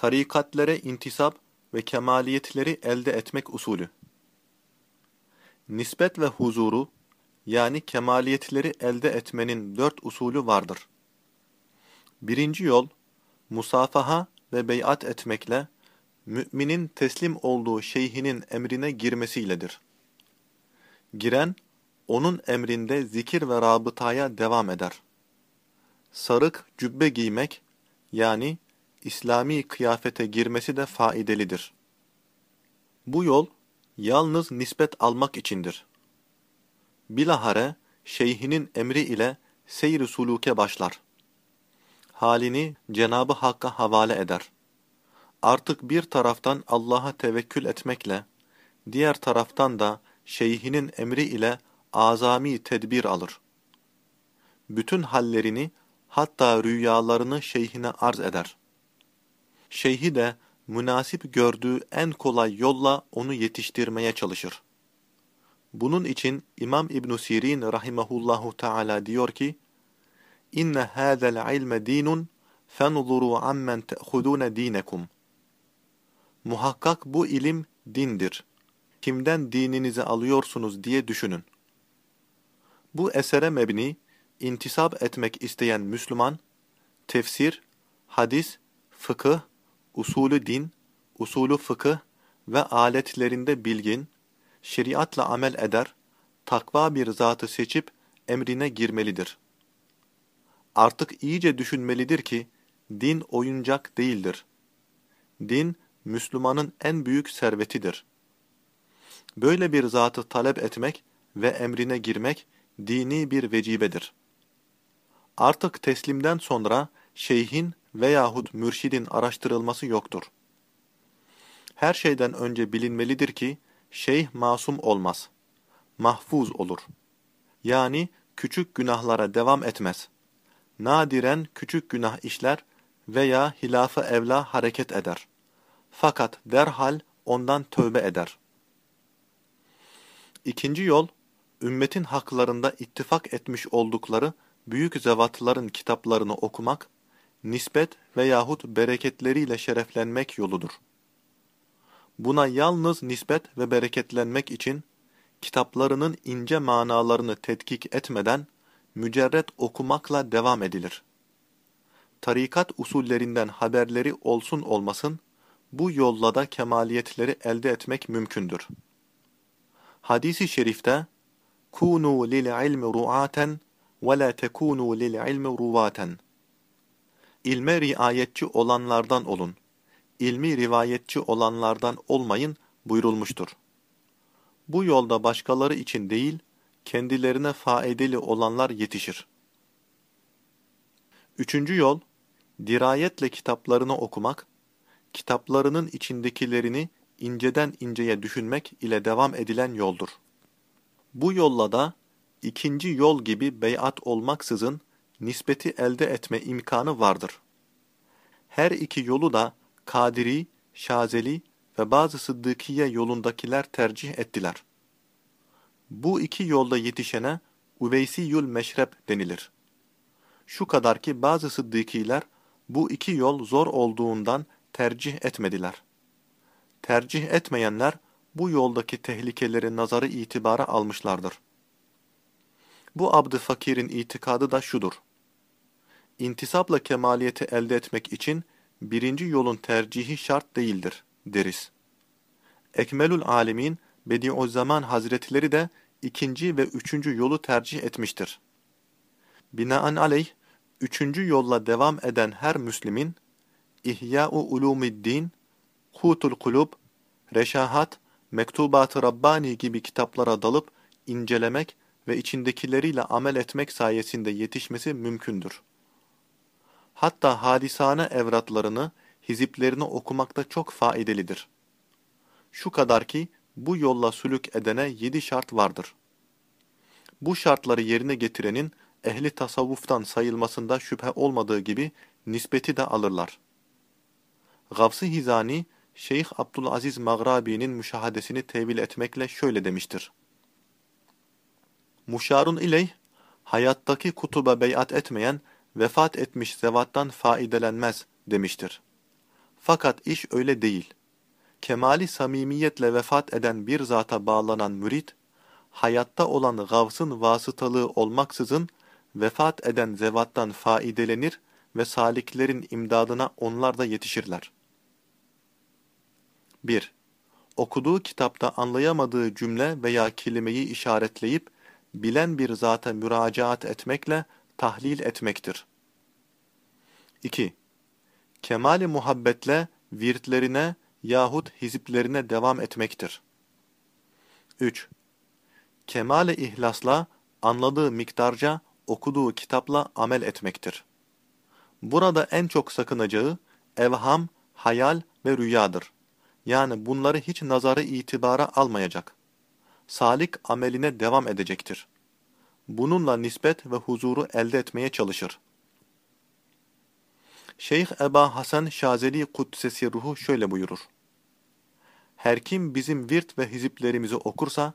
Tarikatlere intisap ve kemaliyetleri elde etmek usulü. Nispet ve huzuru, yani kemaliyetleri elde etmenin dört usulü vardır. Birinci yol, musafaha ve beyat etmekle, müminin teslim olduğu şeyhinin emrine girmesiyledir. Giren, onun emrinde zikir ve rabıtaya devam eder. Sarık cübbe giymek, yani İslami kıyafete girmesi de faidelidir. Bu yol, yalnız nispet almak içindir. Bilahare, şeyhinin emri ile seyr-i suluke başlar. Halini Cenabı Hakk'a havale eder. Artık bir taraftan Allah'a tevekkül etmekle, diğer taraftan da şeyhinin emri ile azami tedbir alır. Bütün hallerini, hatta rüyalarını şeyhine arz eder. Şeyhi de münasip gördüğü en kolay yolla onu yetiştirmeye çalışır. Bunun için İmam İbn Sirin rahimehullahu teala diyor ki: "İnne hâzel ilme dinun fenzuru ammen te'khudun dinakum." Muhakkak bu ilim dindir. Kimden dininizi alıyorsunuz diye düşünün. Bu esere mebni, intisap etmek isteyen Müslüman, tefsir, hadis, fıkıh, usulü din, usulü fıkıh ve aletlerinde bilgin, şeriatla amel eder, takva bir zatı seçip emrine girmelidir. Artık iyice düşünmelidir ki, din oyuncak değildir. Din, Müslümanın en büyük servetidir. Böyle bir zatı talep etmek ve emrine girmek, dini bir vecibedir. Artık teslimden sonra, şeyhin veyahut mürşidin araştırılması yoktur. Her şeyden önce bilinmelidir ki, şeyh masum olmaz. Mahfuz olur. Yani küçük günahlara devam etmez. Nadiren küçük günah işler veya hilafı evla hareket eder. Fakat derhal ondan tövbe eder. İkinci yol, ümmetin haklarında ittifak etmiş oldukları büyük zevatların kitaplarını okumak, nispet veyahut bereketleriyle şereflenmek yoludur. Buna yalnız nispet ve bereketlenmek için, kitaplarının ince manalarını tetkik etmeden, mücerret okumakla devam edilir. Tarikat usullerinden haberleri olsun olmasın, bu yolla da kemaliyetleri elde etmek mümkündür. Hadis-i şerifte, كُونُوا لِلْعِلْمِ رُعَاتًا وَلَا تَكُونُوا لِلْعِلْمِ رُوَاتًا İlme riayetçi olanlardan olun, ilmi rivayetçi olanlardan olmayın buyurulmuştur. Bu yolda başkaları için değil, kendilerine faedeli olanlar yetişir. Üçüncü yol, dirayetle kitaplarını okumak, kitaplarının içindekilerini inceden inceye düşünmek ile devam edilen yoldur. Bu yolla da ikinci yol gibi beyat olmaksızın nispeti elde etme imkanı vardır. Her iki yolu da Kadiri, Şazeli ve bazı Sıddıkiye yolundakiler tercih ettiler. Bu iki yolda yetişene Uveysiyül Meşrep denilir. Şu kadar ki bazı Sıddıkiler bu iki yol zor olduğundan tercih etmediler. Tercih etmeyenler bu yoldaki tehlikeleri nazarı itibara almışlardır. Bu abd fakirin itikadı da şudur. İntisapla kemaliyeti elde etmek için birinci yolun tercihi şart değildir, deriz. Ekmelül Alemin, Bediüzzaman Hazretleri de ikinci ve üçüncü yolu tercih etmiştir. Binaenaleyh, üçüncü yolla devam eden her Müslimin, İhya-u Ulumiddin, Kutul Kulub, Reşahat, Mektubat-ı Rabbani gibi kitaplara dalıp incelemek ve içindekileriyle amel etmek sayesinde yetişmesi mümkündür. Hatta hadisane evratlarını, hiziplerini okumakta çok faidelidir. Şu kadar ki bu yolla sülük edene yedi şart vardır. Bu şartları yerine getirenin ehli tasavvuftan sayılmasında şüphe olmadığı gibi nispeti de alırlar. Gavs-ı Hizani, Şeyh Abdülaziz Maghrabi'nin müşahadesini tevil etmekle şöyle demiştir. Muşarun ileyh, hayattaki kutuba beyat etmeyen, vefat etmiş zevattan faidelenmez demiştir. Fakat iş öyle değil. Kemali samimiyetle vefat eden bir zata bağlanan mürit, hayatta olan gavsın vasıtalığı olmaksızın vefat eden zevattan faidelenir ve saliklerin imdadına onlar da yetişirler. 1. Okuduğu kitapta anlayamadığı cümle veya kelimeyi işaretleyip, bilen bir zata müracaat etmekle tahlil etmektir. 2. Kemali muhabbetle virtlerine yahut hiziplerine devam etmektir. 3. Kemale ihlasla anladığı miktarca okuduğu kitapla amel etmektir. Burada en çok sakınacağı evham, hayal ve rüyadır. Yani bunları hiç nazarı itibara almayacak. Salik ameline devam edecektir. Bununla nispet ve huzuru elde etmeye çalışır. Şeyh Eba Hasan Şazeli Kudsesi Ruhu şöyle buyurur. Her kim bizim virt ve hiziplerimizi okursa,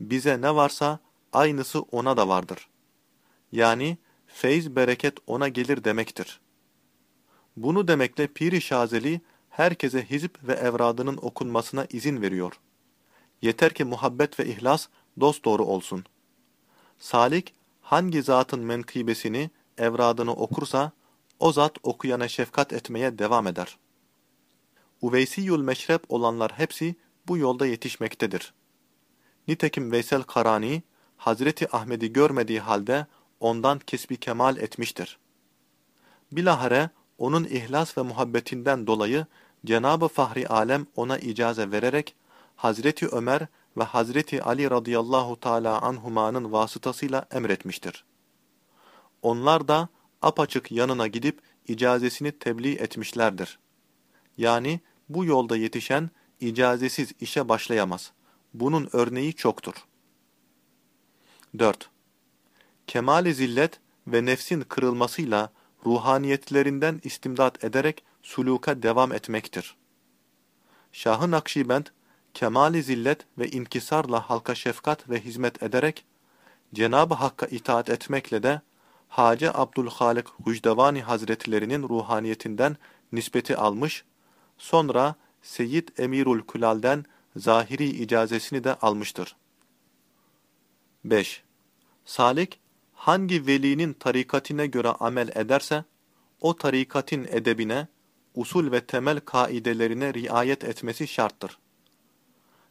bize ne varsa aynısı ona da vardır. Yani feyz bereket ona gelir demektir. Bunu demekle Piri Şazeli herkese hizip ve evradının okunmasına izin veriyor. Yeter ki muhabbet ve ihlas dosdoğru olsun. Salik hangi zatın menkıbesini, evradını okursa, o zat okuyana şefkat etmeye devam eder. Uveysiyül meşrep olanlar hepsi bu yolda yetişmektedir. Nitekim Veysel Karani, Hazreti Ahmet'i görmediği halde ondan kesbi kemal etmiştir. Bilahare onun ihlas ve muhabbetinden dolayı Cenab-ı Fahri Alem ona icaze vererek Hazreti Ömer ve Hazreti Ali radıyallahu teala anhumanın vasıtasıyla emretmiştir. Onlar da apaçık yanına gidip icazesini tebliğ etmişlerdir. Yani bu yolda yetişen icazesiz işe başlayamaz. Bunun örneği çoktur. 4. Kemal-i zillet ve nefsin kırılmasıyla ruhaniyetlerinden istimdat ederek suluka devam etmektir. Şah-ı Nakşibend, kemal-i zillet ve inkisarla halka şefkat ve hizmet ederek, Cenab-ı Hakk'a itaat etmekle de, Hacı Abdülhalik Hucdevani Hazretlerinin ruhaniyetinden nispeti almış, sonra Seyyid Emirul Kulal'den zahiri icazesini de almıştır. 5. Salik, hangi velinin tarikatine göre amel ederse, o tarikatin edebine, usul ve temel kaidelerine riayet etmesi şarttır.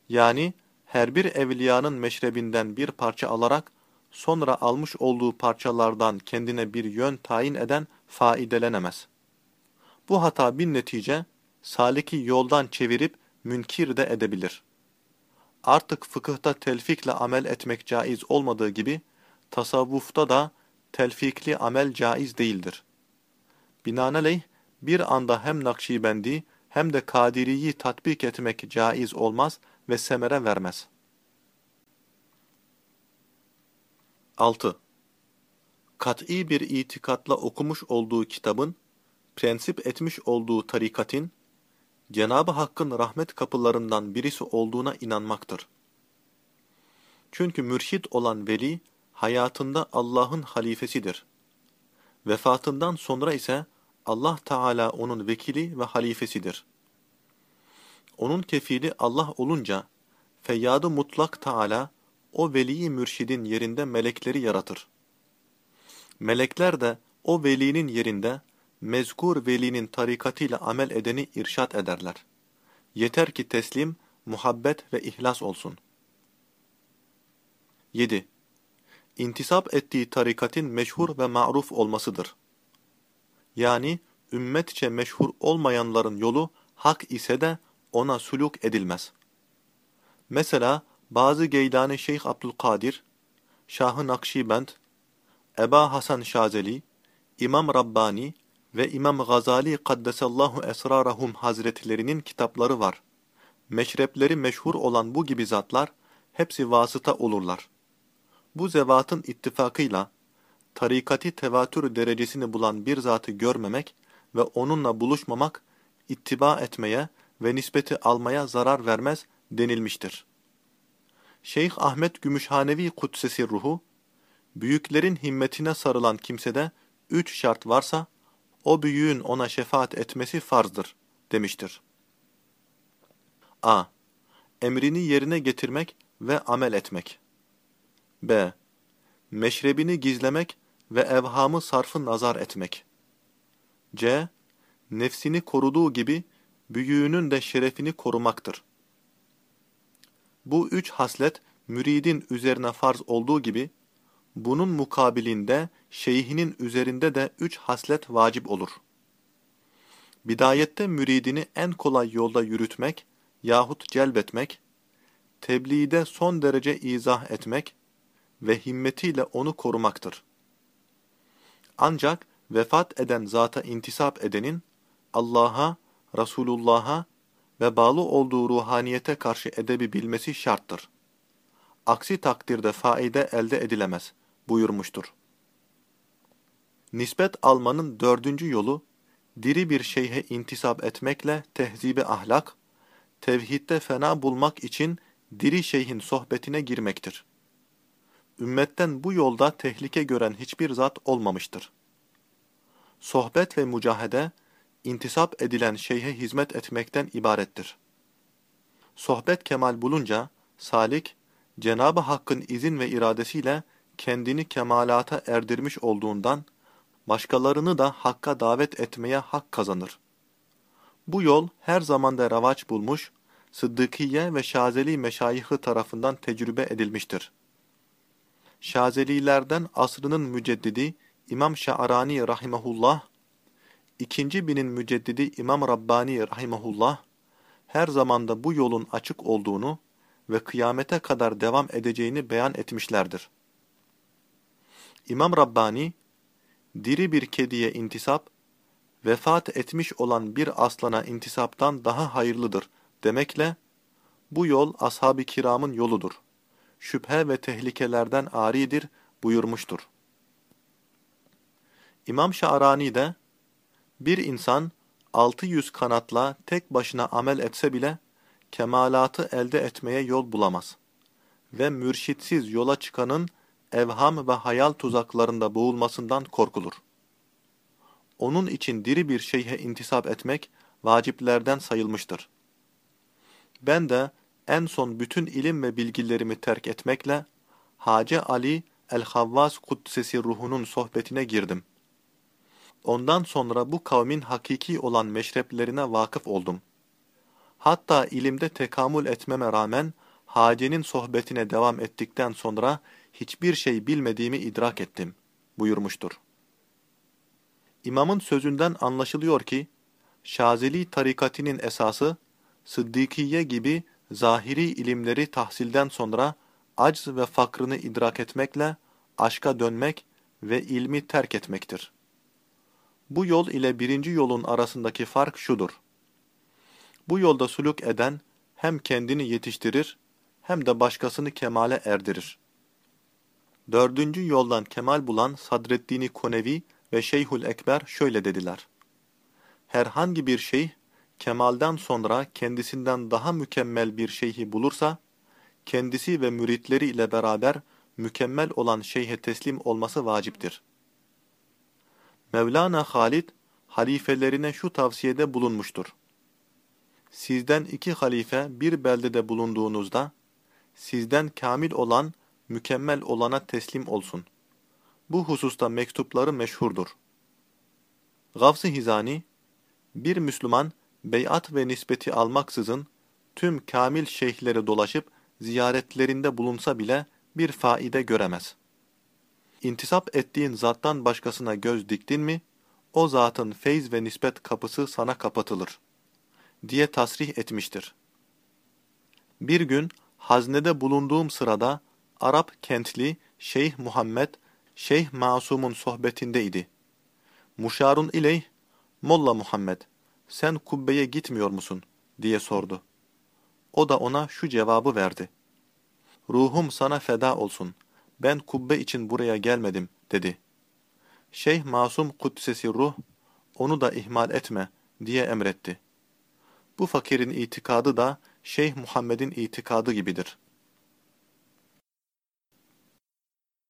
Yani her bir evliyanın meşrebinden bir parça alarak, sonra almış olduğu parçalardan kendine bir yön tayin eden faidelenemez. Bu hata bin netice, saliki yoldan çevirip münkir de edebilir. Artık fıkıhta telfikle amel etmek caiz olmadığı gibi, tasavvufta da telfikli amel caiz değildir. Binaenaleyh, bir anda hem Nakşibendi hem de Kadiri'yi tatbik etmek caiz olmaz ve semere vermez. 6. Kat'i bir itikatla okumuş olduğu kitabın, prensip etmiş olduğu tarikatin, Cenab-ı Hakk'ın rahmet kapılarından birisi olduğuna inanmaktır. Çünkü mürşit olan veli, hayatında Allah'ın halifesidir. Vefatından sonra ise Allah Teala onun vekili ve halifesidir. Onun kefili Allah olunca, Feyyad-ı Mutlak Teala, o veli mürşidin yerinde melekleri yaratır. Melekler de o velinin yerinde, mezkur velinin tarikatıyla amel edeni irşat ederler. Yeter ki teslim, muhabbet ve ihlas olsun. 7. İntisap ettiği tarikatin meşhur ve ma'ruf olmasıdır. Yani ümmetçe meşhur olmayanların yolu hak ise de ona suluk edilmez. Mesela bazı Geylani Şeyh Abdülkadir, Şah-ı Nakşibend, Eba Hasan Şazeli, İmam Rabbani ve İmam Gazali Kaddesallahu Esrarahum Hazretlerinin kitapları var. Meşrepleri meşhur olan bu gibi zatlar hepsi vasıta olurlar. Bu zevatın ittifakıyla tarikati tevatür derecesini bulan bir zatı görmemek ve onunla buluşmamak ittiba etmeye ve nispeti almaya zarar vermez denilmiştir. Şeyh Ahmet Gümüşhanevi Kudsesi ruhu, büyüklerin himmetine sarılan kimsede üç şart varsa, o büyüğün ona şefaat etmesi farzdır demiştir. A. Emrini yerine getirmek ve amel etmek. B. Meşrebini gizlemek ve evhamı sarfı nazar etmek. C. Nefsini koruduğu gibi büyüğünün de şerefini korumaktır. Bu üç haslet müridin üzerine farz olduğu gibi, bunun mukabilinde şeyhinin üzerinde de üç haslet vacip olur. Bidayette müridini en kolay yolda yürütmek yahut celbetmek, tebliğde son derece izah etmek ve himmetiyle onu korumaktır. Ancak vefat eden zata intisap edenin Allah'a, Resulullah'a ve bağlı olduğu ruhaniyete karşı edebi bilmesi şarttır. Aksi takdirde faide elde edilemez buyurmuştur. Nispet almanın dördüncü yolu, diri bir şeyhe intisap etmekle tehzibe ahlak, tevhidde fena bulmak için diri şeyhin sohbetine girmektir. Ümmetten bu yolda tehlike gören hiçbir zat olmamıştır. Sohbet ve mücahede, intisap edilen şeyhe hizmet etmekten ibarettir. Sohbet kemal bulunca, salik, Cenab-ı Hakk'ın izin ve iradesiyle kendini kemalata erdirmiş olduğundan, başkalarını da Hakk'a davet etmeye hak kazanır. Bu yol her zamanda ravaç bulmuş, Sıddıkiye ve Şazeli meşayihı tarafından tecrübe edilmiştir. Şazelilerden asrının müceddidi İmam Şa'rani rahimahullah, ikinci binin müceddidi İmam Rabbani rahimahullah, her zamanda bu yolun açık olduğunu ve kıyamete kadar devam edeceğini beyan etmişlerdir. İmam Rabbani, diri bir kediye intisap, vefat etmiş olan bir aslana intisaptan daha hayırlıdır demekle, bu yol ashab-ı kiramın yoludur. Şüphe ve tehlikelerden aridir buyurmuştur. İmam Şa'rani de, bir insan 600 kanatla tek başına amel etse bile, kemalatı elde etmeye yol bulamaz. Ve mürşitsiz yola çıkanın evham ve hayal tuzaklarında boğulmasından korkulur. Onun için diri bir şeyhe intisap etmek vaciplerden sayılmıştır. Ben de en son bütün ilim ve bilgilerimi terk etmekle Hace Ali el-Havvas Kudsesi ruhunun sohbetine girdim. Ondan sonra bu kavmin hakiki olan meşreplerine vakıf oldum. Hatta ilimde tekamül etmeme rağmen Hace'nin sohbetine devam ettikten sonra hiçbir şey bilmediğimi idrak ettim buyurmuştur. İmamın sözünden anlaşılıyor ki, Şazeli tarikatinin esası, Sıddıkiye gibi zahiri ilimleri tahsilden sonra acz ve fakrını idrak etmekle aşka dönmek ve ilmi terk etmektir. Bu yol ile birinci yolun arasındaki fark şudur. Bu yolda suluk eden hem kendini yetiştirir hem de başkasını kemale erdirir. Dördüncü yoldan kemal bulan Sadreddin Konevi ve Şeyhül Ekber şöyle dediler. Herhangi bir şeyh, kemalden sonra kendisinden daha mükemmel bir şeyhi bulursa, kendisi ve müritleri ile beraber mükemmel olan şeyhe teslim olması vaciptir. Mevlana Halid, halifelerine şu tavsiyede bulunmuştur. Sizden iki halife bir beldede bulunduğunuzda, sizden kamil olan, mükemmel olana teslim olsun. Bu hususta mektupları meşhurdur. Gavs-ı Hizani, bir Müslüman, beyat ve nispeti almaksızın, tüm kamil şeyhleri dolaşıp, ziyaretlerinde bulunsa bile bir faide göremez. İntisap ettiğin zattan başkasına göz diktin mi, o zatın feyz ve nispet kapısı sana kapatılır, diye tasrih etmiştir. Bir gün, haznede bulunduğum sırada, Arap kentli Şeyh Muhammed, Şeyh Masum'un sohbetindeydi. Muşarun ileyh, Molla Muhammed, sen kubbeye gitmiyor musun? diye sordu. O da ona şu cevabı verdi. Ruhum sana feda olsun. Ben kubbe için buraya gelmedim, dedi. Şeyh Masum Kudsesi Ruh, onu da ihmal etme, diye emretti. Bu fakirin itikadı da Şeyh Muhammed'in itikadı gibidir.